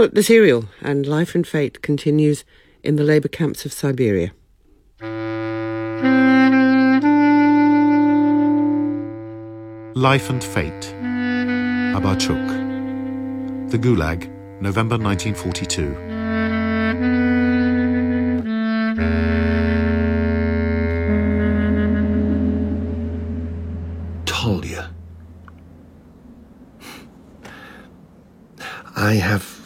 Now, the serial and Life and Fate continues in the labour camps of Siberia. Life and Fate. Abarchuk. The Gulag, November 1942. Tolya. I have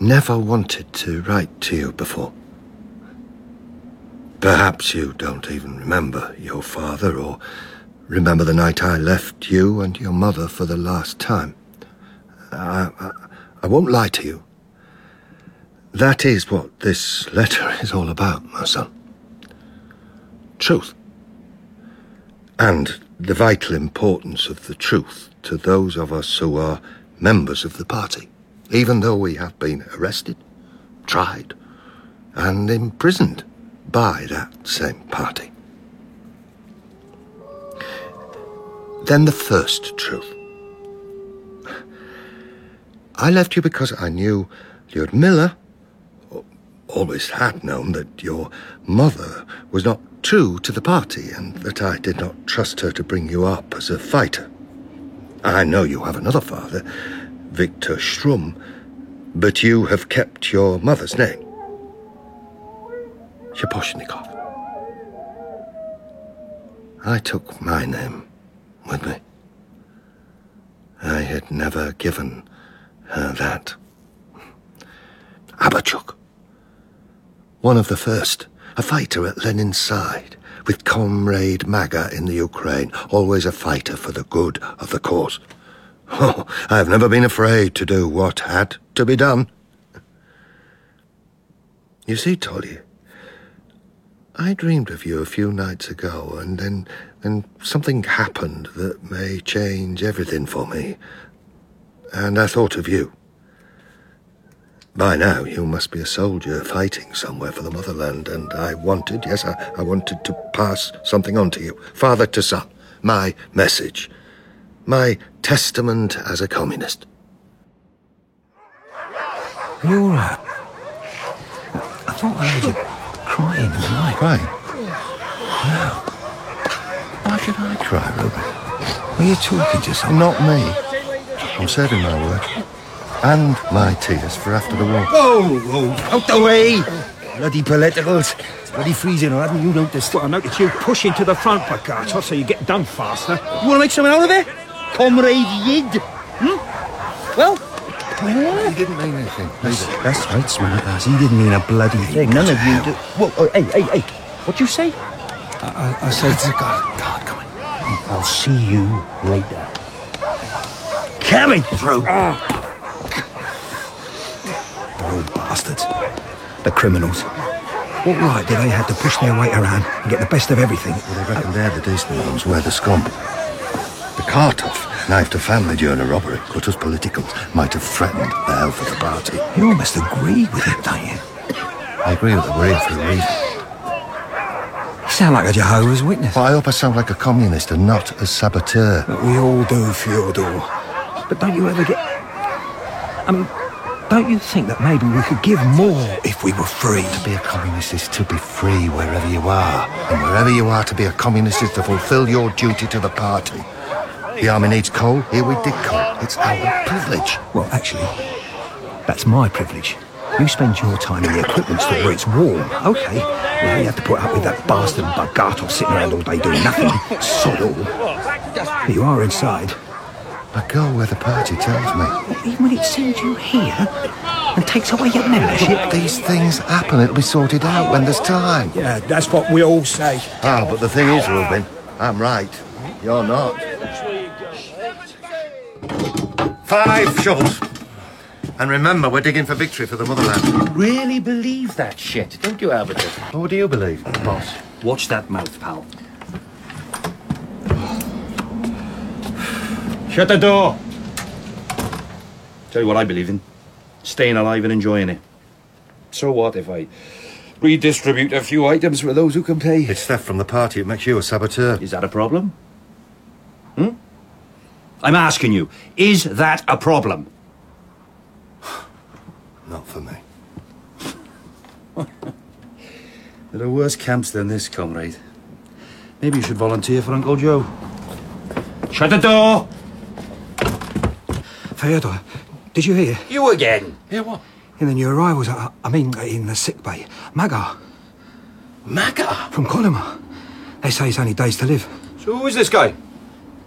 never wanted to write to you before. Perhaps you don't even remember your father or remember the night I left you and your mother for the last time. I, I, I won't lie to you. That is what this letter is all about, my son. Truth. And the vital importance of the truth to those of us who are members of the party, even though we have been arrested, tried, and imprisoned by that same party. Then the first truth. I left you because I knew Lyudmila, always had known that your mother was not true to the party and that I did not trust her to bring you up as a fighter. I know you have another father, Victor Shtrum, but you have kept your mother's name. Shaposhnikov. I took my name with me. I had never given her that. Abarchuk. One of the first, a fighter at Lenin's side, with Comrade Magar in the Ukraine, always a fighter for the good of the cause. Oh, I have never been afraid to do what had to be done. You see, Tolya, I dreamed of you a few nights ago, and then, then something happened that may change everything for me. And I thought of you. By now, you must be a soldier fighting somewhere for the motherland, and I wanted, yes, I, I wanted to pass something on to you, father to son, my message, my testament as a communist. Are you all right? I thought I heard you crying in the night. Crying? No. Why should I cry, Ruby? Were you talking to someone? Not me. I'm saving my work. And my tears for after the war. Whoa, whoa, out the way! Bloody politicals. It's bloody freezing, or haven't you noticed? Well, I noticed you pushing to the front, Bagato, so you get done faster. You want to make something out of it? Comrade Yid? Hmm? Well, He didn't mean anything. That's, that's right, smart ass. He didn't mean a bloody thing. None of you do. Whoa, oh, hey, hey, hey. What'd you say? I, I, I said, God, God, come on. I'll see you later. Coming through. They're all bastards. The criminals. What right do they have to push their way around and get the best of everything? Well, they reckon they're the decent ones, we're the scum. Kartov knifed a family during a robbery, but us politicals might have threatened the health of the party. You almost agree with it, don't you? I agree with the here for a reason. You sound like a Jehovah's Witness. But I hope I sound like a communist and not a saboteur. But we all do, Fyodor. But don't you ever get... I mean, don't you think that maybe we could give more if we were free? To be a communist is to be free wherever you are. And wherever you are to be a communist is to fulfill your duty to the party. The army needs coal, here we dig coal. It's our privilege. Well, actually, that's my privilege. You spend your time in the equipment store where it's warm. Okay, well, you have to put up with that bastard Bagato sitting around all day doing nothing. Sod all. But you are inside. I go where the party tells me. Even when it sends you here and takes away your membership. These things happen. It'll be sorted out when there's time. Yeah, that's what we all say. Ah, but the thing is, Rubin, I'm right. You're not. Five shovels. And remember, we're digging for victory for the motherland. Really believe that shit, don't you, Albertus? What do you believe? Boss, watch that mouth, pal. Shut the door! Tell you what I believe in. Staying alive and enjoying it. So what if I redistribute a few items for those who can pay? It's theft from the party. It makes you a saboteur. Is that a problem? Hmm? I'm asking you, is that a problem? Not for me. There are worse camps than this, comrade. Maybe you should volunteer for Uncle Joe. Shut the door! Fyodor, did you hear? You again! Hear what? In the new arrivals, I, I mean, in the sick bay, Magar Maga? from Kolyma. They say he's only days to live. So who is this guy?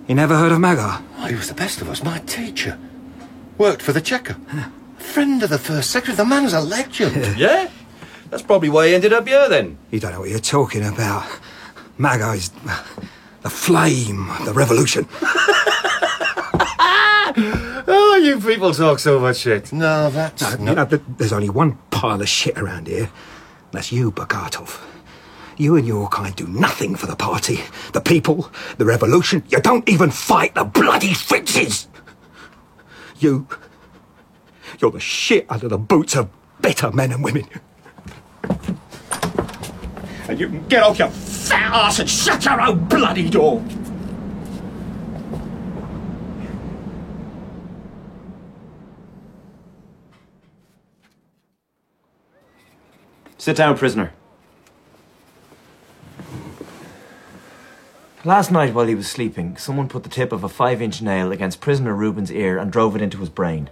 You never heard of Magar? Oh, he was the best of us, my teacher. Worked for the Cheka. Friend of the first secretary. The man's a legend. Yeah? That's probably why he ended up here then. You don't know what you're talking about. Magar is the flame of the revolution. Oh, you people talk so much shit. no, that's No, not... you know, there's only one pile of shit around here. That's you, Bagatov. You and your kind do nothing for the party, the people, the revolution. You don't even fight the bloody Fritzes. You. You're the shit under the boots of better men and women. And you can get off your fat ass and shut your own bloody door. Sit down, prisoner. Last night, while he was sleeping, someone put the tip of a five inch nail against prisoner Rubin's ear and drove it into his brain.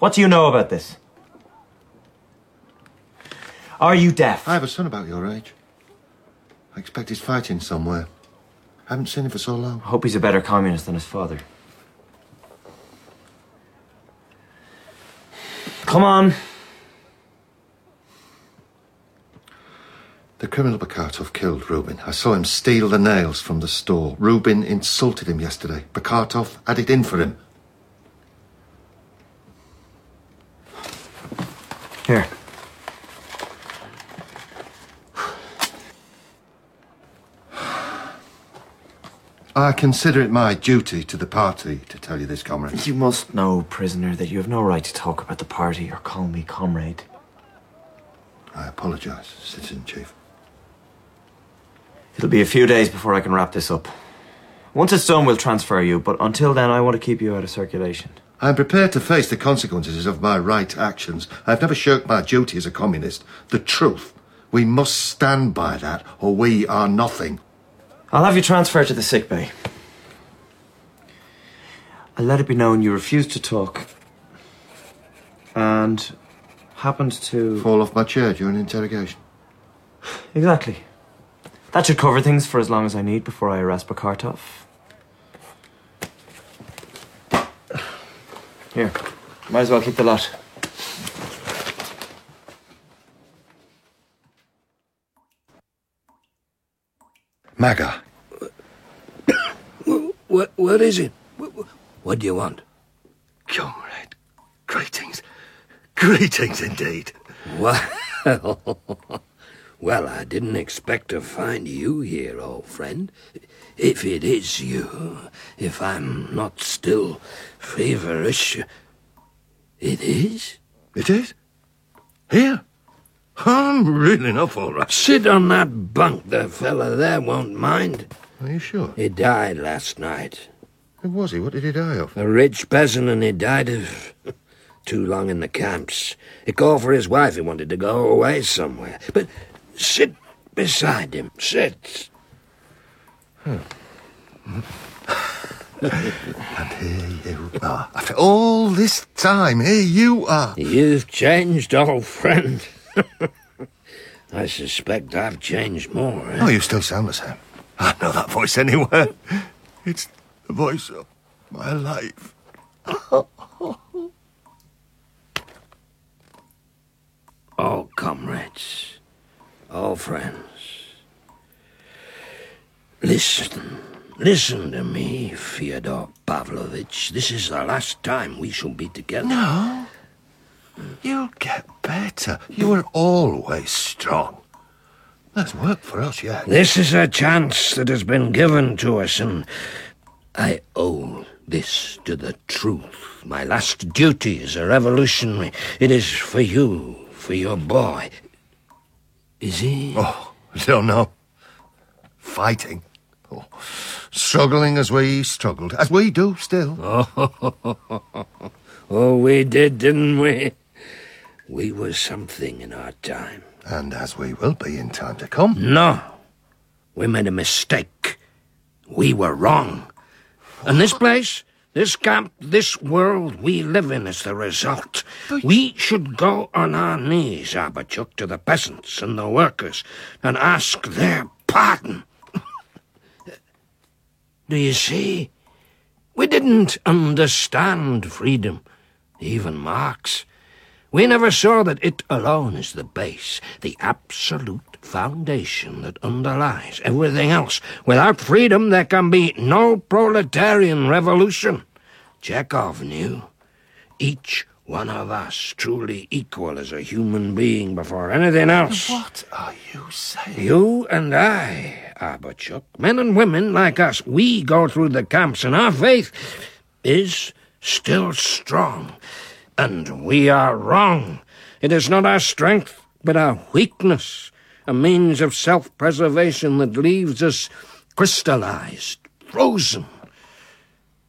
What do you know about this? Are you deaf? I have a son about your age. I expect he's fighting somewhere. I haven't seen him for so long. I hope he's a better communist than his father. Come on. The criminal Bakartov killed Rubin. I saw him steal the nails from the store. Rubin insulted him yesterday. Bakartov had it in for him. Here. I consider it my duty to the party to tell you this, comrade. You must know, prisoner, that you have no right to talk about the party or call me comrade. I apologise, Citizen Chief. It'll be a few days before I can wrap this up. Once it's done, we'll transfer you, but until then, I want to keep you out of circulation. I'm prepared to face the consequences of my right actions. I've never shirked my duty as a communist. The truth. We must stand by that, or we are nothing. I'll have you transferred to the sick bay. I'll let it be known you refused to talk and happened to. Fall off my chair during interrogation. Exactly. That should cover things for as long as I need before I arrest Bakartov. Here, might as well keep the lot. Magar, What, what is it? What, what do you want? comrade, greetings. Greetings indeed. Well, well, I didn't expect to find you here, old friend. If it is you, if I'm not still feverish, it is? It is? Here? I'm really not all right. Sit on that bunk. The fella there won't mind. Are you sure? He died last night. Who was he? What did he die of? A rich peasant, and he died of too long in the camps. He called for his wife. He wanted to go away somewhere. But sit beside him. Sit. And here you are. After all this time, here you are. You've changed, old friend. I suspect I've changed more. eh? Oh, you still sound the same. I know that voice anywhere. It's the voice of my life. All comrades, all friends. Listen, listen to me, Fyodor Pavlovich. This is the last time we shall be together. No. You'll get better. You were always strong. There's work for us yet. This is a chance that has been given to us, and I owe this to the truth. My last duty as a revolutionary. It is for you, for your boy. Is he? Oh, I don't know. Fighting. Oh, struggling as we struggled. As we do still. Oh, oh, we did, didn't we? We were something in our time. And as we will be in time to come. No. We made a mistake. We were wrong. And this place, this camp, this world we live in is the result. We should go on our knees, Abarchuk, to the peasants and the workers and ask their pardon. Do you see? We didn't understand freedom, even Marx. We never saw that it alone is the base, the absolute foundation that underlies everything else. Without freedom, there can be no proletarian revolution. Chekhov knew. Each one of us truly equal as a human being before anything else. What are you saying? You and I, Abarchuk, men and women like us, we go through the camps and our faith is still strong. And we are wrong. It is not our strength, but our weakness, a means of self preservation that leaves us crystallized, frozen.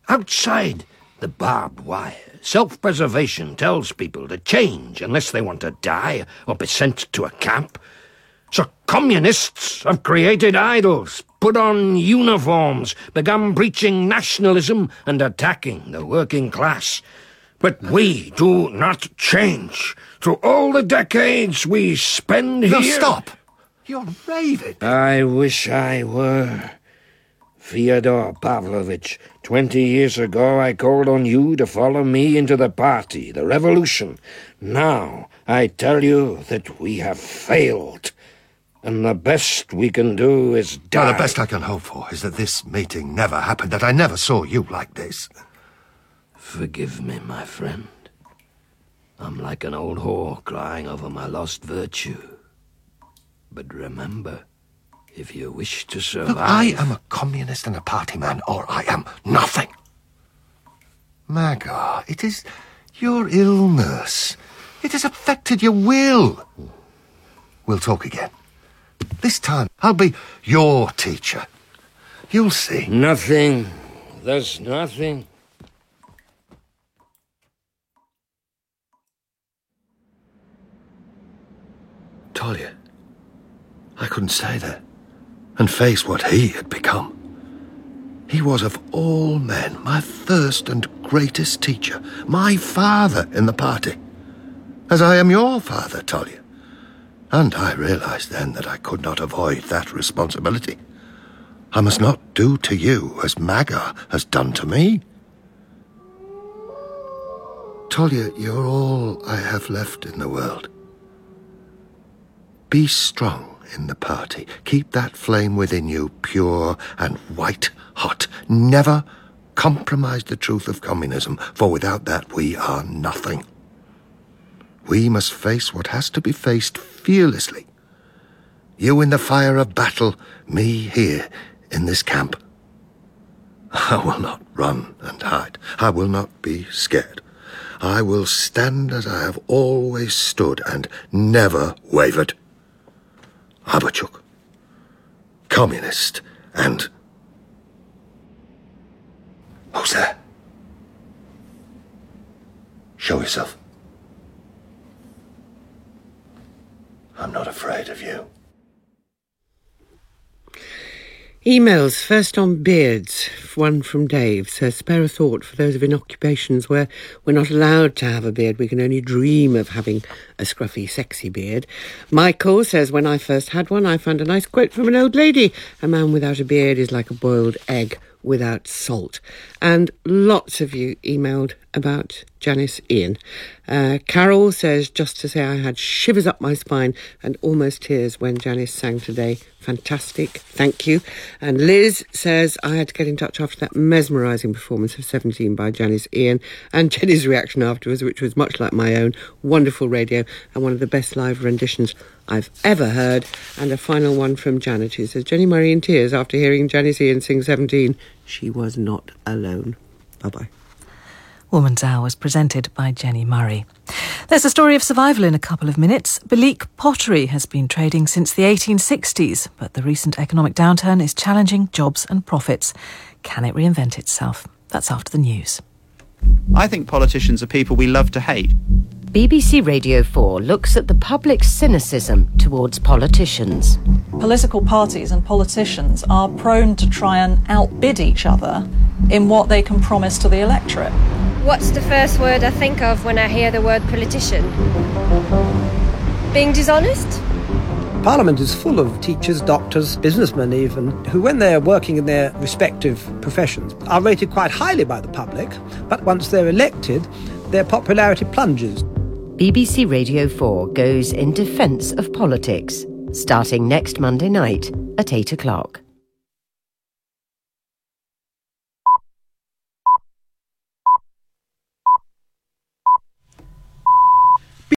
Outside the barbed wire, self preservation tells people to change unless they want to die or be sent to a camp. So communists have created idols, put on uniforms, begun preaching nationalism and attacking the working class. But we do not change. Through all the decades we spend here. stop! You're raving. I wish I were. Fyodor Pavlovich, twenty years ago I called on you to follow me into the party, the revolution. Now I tell you that we have failed. And the best we can do is die. Well, the best I can hope for is that this meeting never happened, that I never saw you like this. Forgive me, my friend. I'm like an old whore crying over my lost virtue. But remember, if you wish to survive. Look, I am a communist and a party man, or I am nothing. Magar, it is your illness. It has affected your will. We'll talk again. This time, I'll be your teacher. You'll see. Nothing. There's nothing. Tolya, I couldn't stay there and face what he had become. He was of all men my first and greatest teacher, my father in the party, as I am your father, Tolya. And I realized then that I could not avoid that responsibility. I must not do to you as Magar has done to me. Tolya, you're all I have left in the world. Be strong in the party. Keep that flame within you pure and white hot. Never compromise the truth of communism, for without that we are nothing. We must face what has to be faced fearlessly. You in the fire of battle, me here in this camp. I will not run and hide. I will not be scared. I will stand as I have always stood and never wavered. Abarchuk, communist, and. Who's there? Show yourself. I'm not afraid of you. Emails, first on beards. One from Dave says, spare a thought for those of in occupations where we're not allowed to have a beard. We can only dream of having a scruffy, sexy beard. Michael says, when I first had one, I found a nice quote from an old lady. A man without a beard is like a boiled egg without salt. And lots of you emailed about Janis Ian. Uh, Carol says, just to say I had shivers up my spine and almost tears when Janis sang today. Fantastic. Thank you. And Liz says, I had to get in touch after that mesmerising performance of 17 by Janis Ian and Jenny's reaction afterwards, which was much like my own. Wonderful radio and one of the best live renditions I've ever heard. And a final one from Janet who says, Jenny Murray in tears after hearing Janis Ian sing 17. She was not alone. Bye bye. Woman's Hour was presented by Jenny Murray. There's a story of survival in a couple of minutes. Belleek Pottery has been trading since the 1860s, but the recent economic downturn is challenging jobs and profits. Can it reinvent itself? That's after the news. I think politicians are people we love to hate. BBC Radio 4 looks at the public's cynicism towards politicians. Political parties and politicians are prone to try and outbid each other in what they can promise to the electorate. What's the first word I think of when I hear the word politician? Being dishonest? Parliament is full of teachers, doctors, businessmen even, who, when they're working in their respective professions, are rated quite highly by the public, but once they're elected, their popularity plunges. BBC Radio 4 goes in defence of politics, starting next Monday night at 8 o'clock.